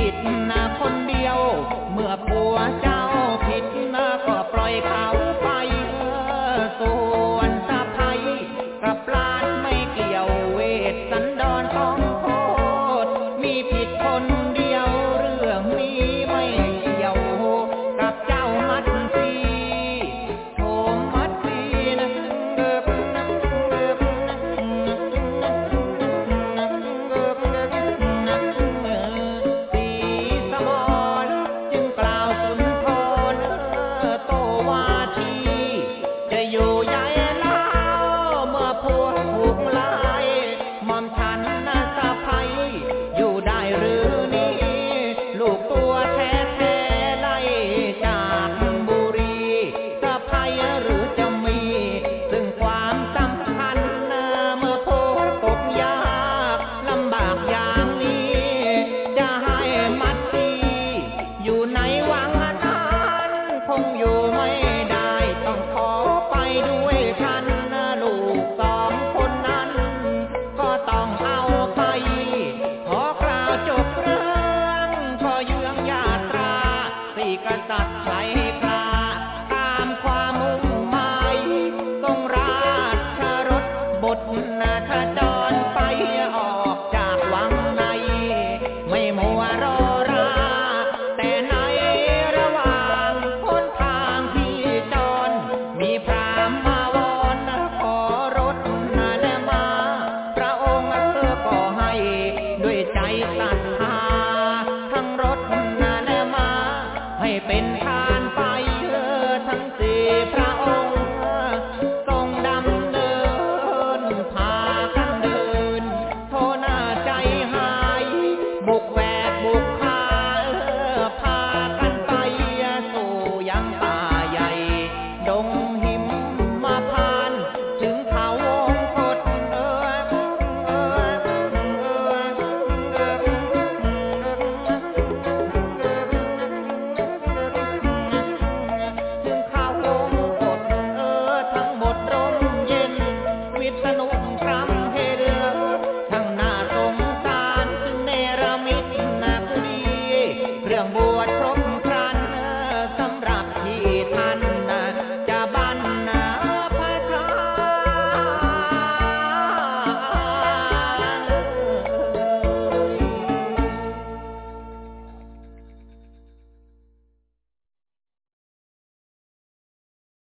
ผิดนะคนเดียว เมื่อผัวเจ้าผิดนะก็ปล่อยเขาไป Isabella. 我。